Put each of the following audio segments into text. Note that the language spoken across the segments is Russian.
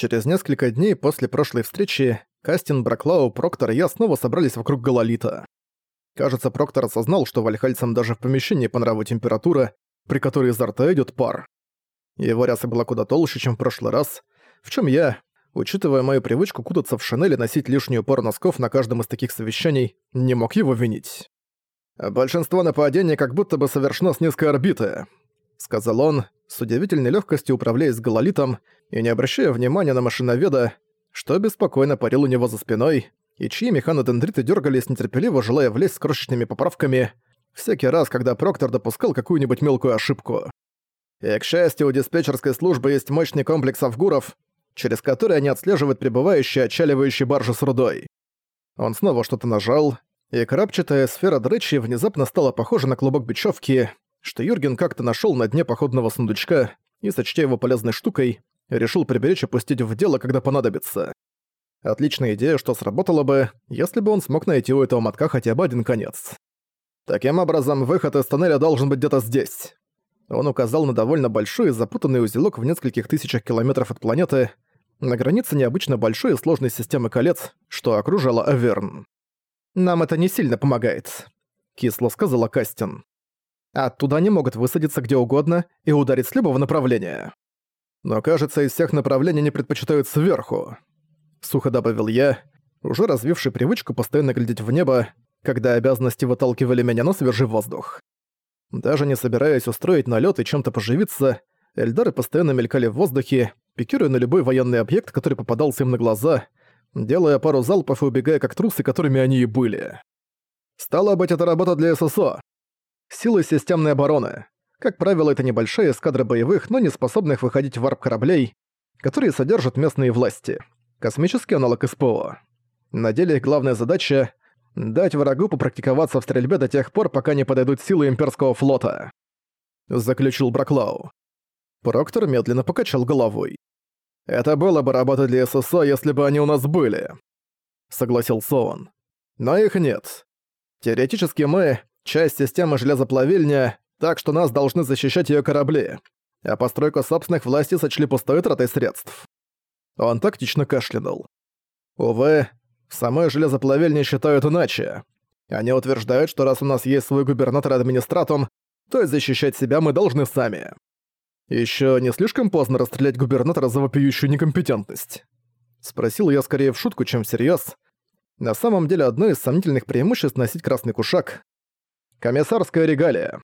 Через несколько дней после прошлой встречи Кастин, Браклау, Проктор и я снова собрались вокруг Гололита. Кажется, Проктор осознал, что вальхальцам даже в помещении по нраву температура, при которой изо рта идёт пар. Его ряса была куда толще, чем в прошлый раз, в чем я, учитывая мою привычку кутаться в шинели и носить лишнюю пару носков на каждом из таких совещаний, не мог его винить. «Большинство нападений как будто бы совершено с низкой орбиты», — сказал он, с удивительной легкостью управляясь гололитом и не обращая внимания на машиноведа, что беспокойно парил у него за спиной, и чьи механодендриты дергались нетерпеливо, желая влезть с крошечными поправками, всякий раз, когда Проктор допускал какую-нибудь мелкую ошибку. И, к счастью, у диспетчерской службы есть мощный комплекс авгуров, через который они отслеживают прибывающие отчаливающие баржи с рудой. Он снова что-то нажал, и крапчатая сфера дречи внезапно стала похожа на клубок бечевки, что Юрген как-то нашел на дне походного сундучка и, сочтя его полезной штукой, решил приберечь и пустить в дело, когда понадобится. Отличная идея, что сработала бы, если бы он смог найти у этого мотка хотя бы один конец. Таким образом, выход из тоннеля должен быть где-то здесь. Он указал на довольно большой и запутанный узелок в нескольких тысячах километров от планеты, на границе необычно большой и сложной системы колец, что окружала Аверн. «Нам это не сильно помогает», — кисло сказала Кастин. «Оттуда они могут высадиться где угодно и ударить с любого направления. Но, кажется, из всех направлений они предпочитают сверху», — сухо добавил я, уже развивший привычку постоянно глядеть в небо, когда обязанности выталкивали меня на свежий воздух. Даже не собираясь устроить налет и чем-то поживиться, Эльдары постоянно мелькали в воздухе, пикируя на любой военный объект, который попадался им на глаза, делая пару залпов и убегая как трусы, которыми они и были. Стало быть, это работа для ССО. Силы системной обороны. Как правило, это небольшая эскадра боевых, но не способных выходить в варп кораблей, которые содержат местные власти. Космический аналог СПО. На деле их главная задача Дать врагу попрактиковаться в стрельбе до тех пор, пока не подойдут силы имперского флота. Заключил Браклау. Проктор медленно покачал головой. «Это было бы работа для ССО, если бы они у нас были», — согласился он. «Но их нет. Теоретически мы — часть системы железоплавильня, так что нас должны защищать ее корабли, а постройку собственных властей сочли пустой тратой средств». Он тактично кашлянул. Увы, в самой железоплавильне считают иначе. Они утверждают, что раз у нас есть свой губернатор-администратум, то и защищать себя мы должны сами. Еще не слишком поздно расстрелять губернатора за вопиющую некомпетентность? Спросил я скорее в шутку, чем всерьез. На самом деле одно из сомнительных преимуществ носить красный кушак — комиссарская регалия.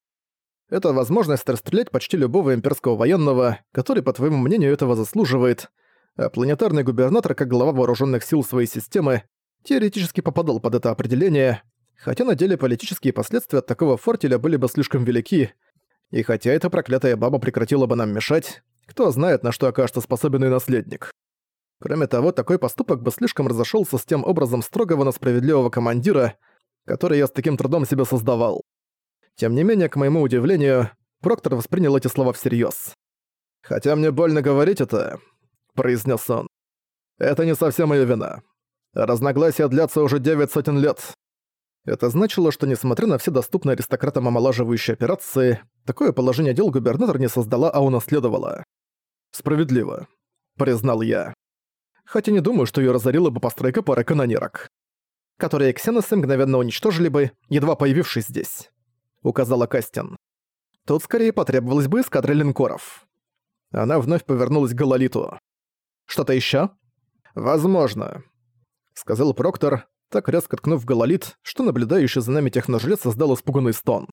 Это возможность расстрелять почти любого имперского военного, который, по твоему мнению, этого заслуживает, а планетарный губернатор, как глава вооруженных сил своей системы, теоретически попадал под это определение, хотя на деле политические последствия от такого фортеля были бы слишком велики, и хотя эта проклятая баба прекратила бы нам мешать, кто знает, на что окажется способен и наследник. Кроме того, такой поступок бы слишком разошелся с тем образом строгого, но справедливого командира, который я с таким трудом себе создавал. Тем не менее, к моему удивлению, Проктор воспринял эти слова всерьез. «Хотя мне больно говорить это», — произнес он. «Это не совсем моя вина. Разногласия длятся уже девять сотен лет. Это значило, что несмотря на все доступные аристократам омолаживающие операции, такое положение дел губернатор не создала, а унаследовала. «Справедливо», — признал я. Хотя не думаю, что ее разорила бы постройка пары канонерок, которые ксеносы мгновенно уничтожили бы, едва появившись здесь, — указала Кастин. Тут скорее потребовалось бы эскадра линкоров. Она вновь повернулась к Гололиту. «Что-то еще? «Возможно», сказал Проктор, так резко ткнув гололит, что наблюдающий за нами техножрец создал испуганный стон.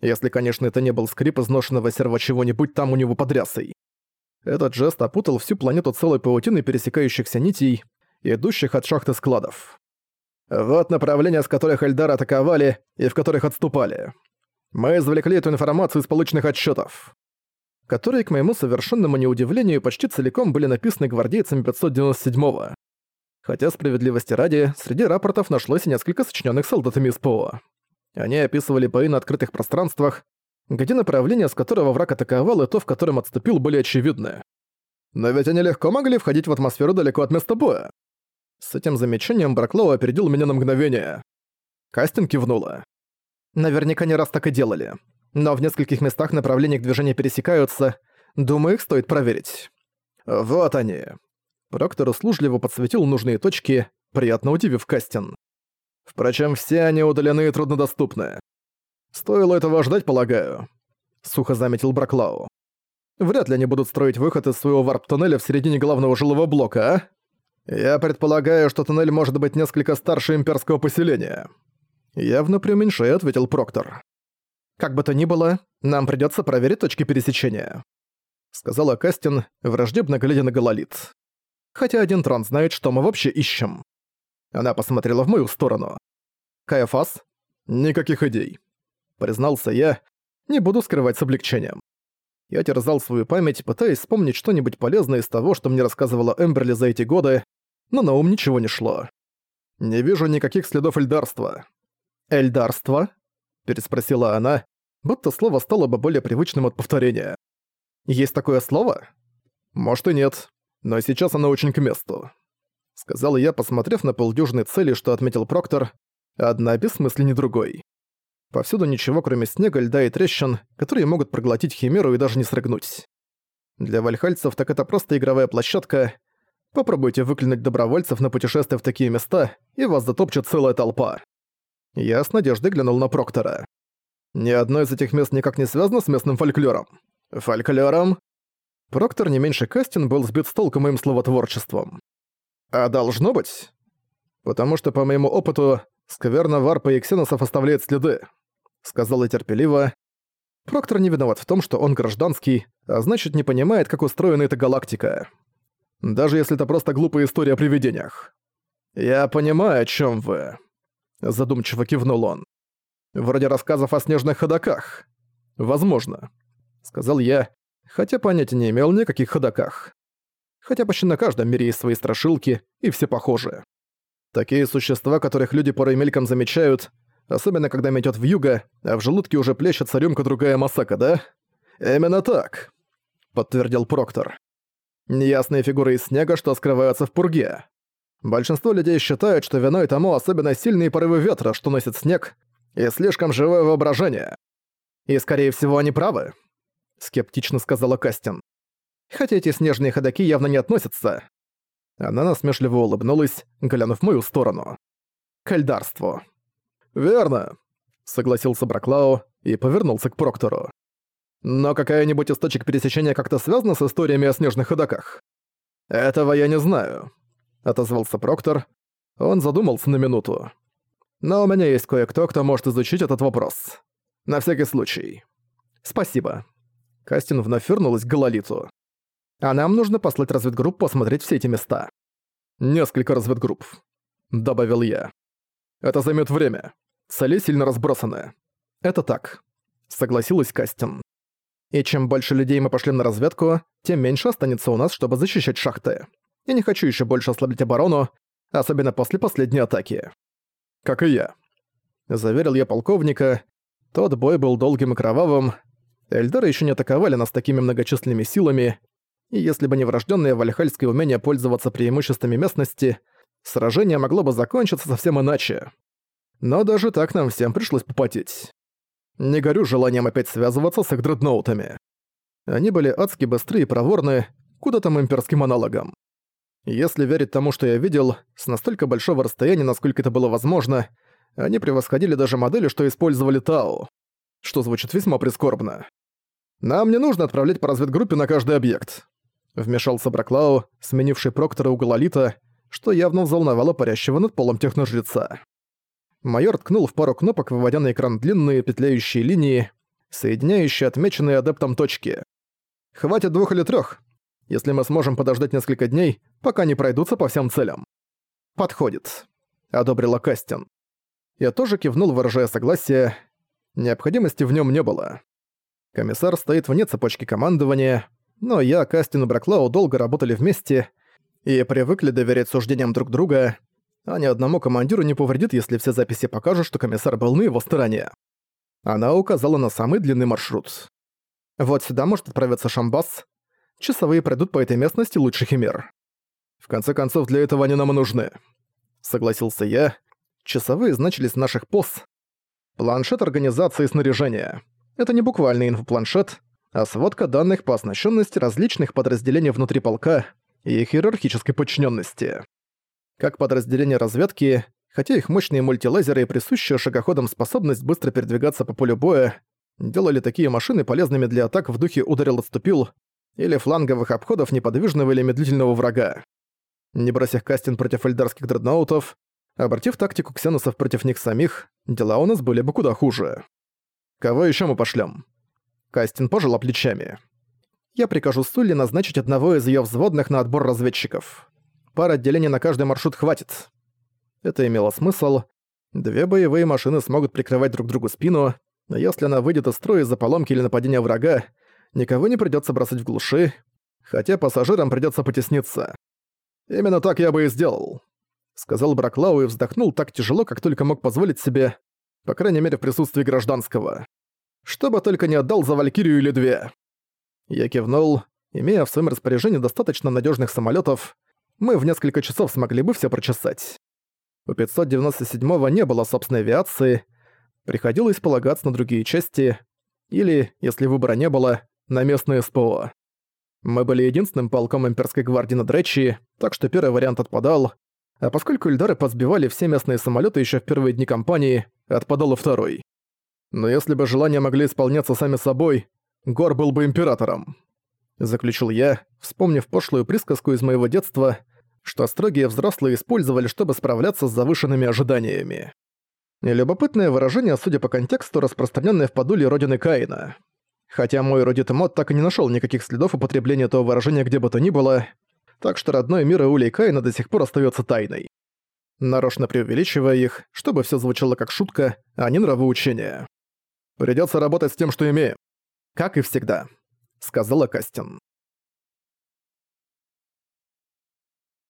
Если, конечно, это не был скрип изношенного серва чего-нибудь там у него под рясой. Этот жест опутал всю планету целой паутиной пересекающихся нитей, идущих от шахты складов. Вот направления, с которых Эльдар атаковали и в которых отступали. Мы извлекли эту информацию из полученных отчетов, которые, к моему совершенному неудивлению, почти целиком были написаны гвардейцами 597-го. Хотя, справедливости ради, среди рапортов нашлось и несколько сочиненных солдатами из ПО. Они описывали бои на открытых пространствах, где направление, с которого враг атаковал, и то, в котором отступил, были очевидны. Но ведь они легко могли входить в атмосферу далеко от места боя. С этим замечанием Браклоу опередил меня на мгновение. Кастин кивнула. Наверняка не раз так и делали. Но в нескольких местах направления к движению пересекаются. Думаю, их стоит проверить. Вот они Проктор услужливо подсветил нужные точки, приятно удивив Кастин. Впрочем, все они удалены и труднодоступны. Стоило этого ждать, полагаю. Сухо заметил Браклау. Вряд ли они будут строить выход из своего варп-туннеля в середине главного жилого блока, а? Я предполагаю, что туннель может быть несколько старше имперского поселения. Явно преуменьшая, ответил Проктор. Как бы то ни было, нам придётся проверить точки пересечения. Сказала Кастин, враждебно глядя на Гололит. Хотя один трон знает, что мы вообще ищем. Она посмотрела в мою сторону. Каяфас? Никаких идей. Признался я, не буду скрывать с облегчением. Я терзал свою память, пытаясь вспомнить что-нибудь полезное из того, что мне рассказывала Эмберли за эти годы, но на ум ничего не шло. Не вижу никаких следов эльдарства. «Эльдарство?» — переспросила она, будто слово стало бы более привычным от повторения. «Есть такое слово?» «Может и нет, но сейчас оно очень к месту», — сказал я, посмотрев на полдюжины цели, что отметил Проктор, одна бессмысленнее другой. Повсюду ничего, кроме снега, льда и трещин, которые могут проглотить химеру и даже не срыгнуть. Для вальхальцев так это просто игровая площадка. Попробуйте выклинуть добровольцев на путешествие в такие места, и вас затопчет целая толпа. Я с надеждой глянул на Проктора. Ни одно из этих мест никак не связано с местным фольклором. Фольклором? Проктор не меньше Кастин был сбит с толку моим словотворчеством. А должно быть? Потому что, по моему опыту, скверно варпа и ксеносов оставляет следы сказала терпеливо. Проктор не виноват в том, что он гражданский, а значит не понимает, как устроена эта галактика. Даже если это просто глупая история о привидениях. «Я понимаю, о чем вы», — задумчиво кивнул он. «Вроде рассказов о снежных ходоках. Возможно», — сказал я, хотя понятия не имел ни о каких ходоках. Хотя почти на каждом мире есть свои страшилки, и все похожи. Такие существа, которых люди порой мельком замечают, особенно когда метет в юго, а в желудке уже плещется рюмка-другая масака, да? Именно так, подтвердил Проктор. Неясные фигуры из снега, что скрываются в пурге. Большинство людей считают, что виной тому особенно сильные порывы ветра, что носит снег, и слишком живое воображение. И, скорее всего, они правы, скептично сказала Кастин. Хотя эти снежные ходаки явно не относятся. Она насмешливо улыбнулась, глянув в мою сторону. К эльдарству. «Верно», — согласился Браклау и повернулся к Проктору. «Но какая-нибудь из точек пересечения как-то связана с историями о снежных ходоках?» «Этого я не знаю», — отозвался Проктор. Он задумался на минуту. «Но у меня есть кое-кто, кто может изучить этот вопрос. На всякий случай». «Спасибо». Кастин вновь вернулась к Гололиту. «А нам нужно послать разведгруппу осмотреть все эти места». «Несколько разведгрупп», — добавил я. «Это займет время. Цели сильно разбросаны. Это так. Согласилась Кастин. И чем больше людей мы пошли на разведку, тем меньше останется у нас, чтобы защищать шахты. Я не хочу еще больше ослабить оборону, особенно после последней атаки. Как и я. Заверил я полковника. Тот бой был долгим и кровавым. Эльдары еще не атаковали нас такими многочисленными силами, и если бы не врожденное вальхальское умение пользоваться преимуществами местности, сражение могло бы закончиться совсем иначе. Но даже так нам всем пришлось попотеть. Не горю желанием опять связываться с их дредноутами. Они были адски быстрые и проворны, куда там имперским аналогам. Если верить тому, что я видел, с настолько большого расстояния, насколько это было возможно, они превосходили даже модели, что использовали Тау. Что звучит весьма прискорбно. «Нам не нужно отправлять по разведгруппе на каждый объект», — вмешался Браклау, сменивший Проктора у Гололита, что явно взволновало парящего над полом техножреца. Майор ткнул в пару кнопок, выводя на экран длинные петляющие линии, соединяющие отмеченные адептом точки. «Хватит двух или трёх, если мы сможем подождать несколько дней, пока не пройдутся по всем целям». «Подходит», — одобрила Кастин. Я тоже кивнул, выражая согласие. Необходимости в нём не было. Комиссар стоит вне цепочки командования, но я, Кастин и Браклау долго работали вместе и привыкли доверять суждениям друг друга, а ни одному командиру не повредит, если все записи покажут, что комиссар был на его стороне. Она указала на самый длинный маршрут. Вот сюда может отправиться Шамбас. Часовые пройдут по этой местности лучше химер. В конце концов, для этого они нам нужны. Согласился я. Часовые значились в наших ПОС. Планшет организации снаряжения. Это не буквальный инфопланшет, а сводка данных по оснащенности различных подразделений внутри полка, и их иерархической подчиненности. Как подразделение разведки, хотя их мощные мультилазеры и присущая шагоходам способность быстро передвигаться по полю боя делали такие машины полезными для атак в духе «ударил-отступил» или фланговых обходов неподвижного или медлительного врага. Не бросив кастинг против эльдарских дредноутов, обратив тактику ксеносов против них самих, дела у нас были бы куда хуже. Кого еще мы пошлем? Кастин пожала плечами. Я прикажу Сулли назначить одного из ее взводных на отбор разведчиков. Пара отделений на каждый маршрут хватит. Это имело смысл. Две боевые машины смогут прикрывать друг другу спину, но если она выйдет из строя из-за поломки или нападения врага, никого не придётся бросать в глуши, хотя пассажирам придётся потесниться. «Именно так я бы и сделал», — сказал Браклау и вздохнул так тяжело, как только мог позволить себе, по крайней мере в присутствии гражданского. «Что бы только не отдал за Валькирию или две». Я кивнул, имея в своем распоряжении достаточно надежных самолетов, мы в несколько часов смогли бы все прочесать. У 597-го не было собственной авиации, приходилось полагаться на другие части, или, если выбора не было, на местные СПО. Мы были единственным полком имперской гвардии на Дречи, так что первый вариант отпадал, а поскольку Эльдары подсбивали все местные самолеты еще в первые дни кампании, отпадал и второй. Но если бы желания могли исполняться сами собой, Гор был бы императором. Заключил я, вспомнив пошлую присказку из моего детства, что строгие взрослые использовали, чтобы справляться с завышенными ожиданиями. Любопытное выражение, судя по контексту, распространенное в подуле родины Каина. Хотя мой родит мод так и не нашел никаких следов употребления этого выражения где бы то ни было, так что родной мир Иули Каина до сих пор остается тайной. Нарочно преувеличивая их, чтобы все звучало как шутка, а не нравоучение. Придется работать с тем, что имеем. Как и всегда, сказала Кастин.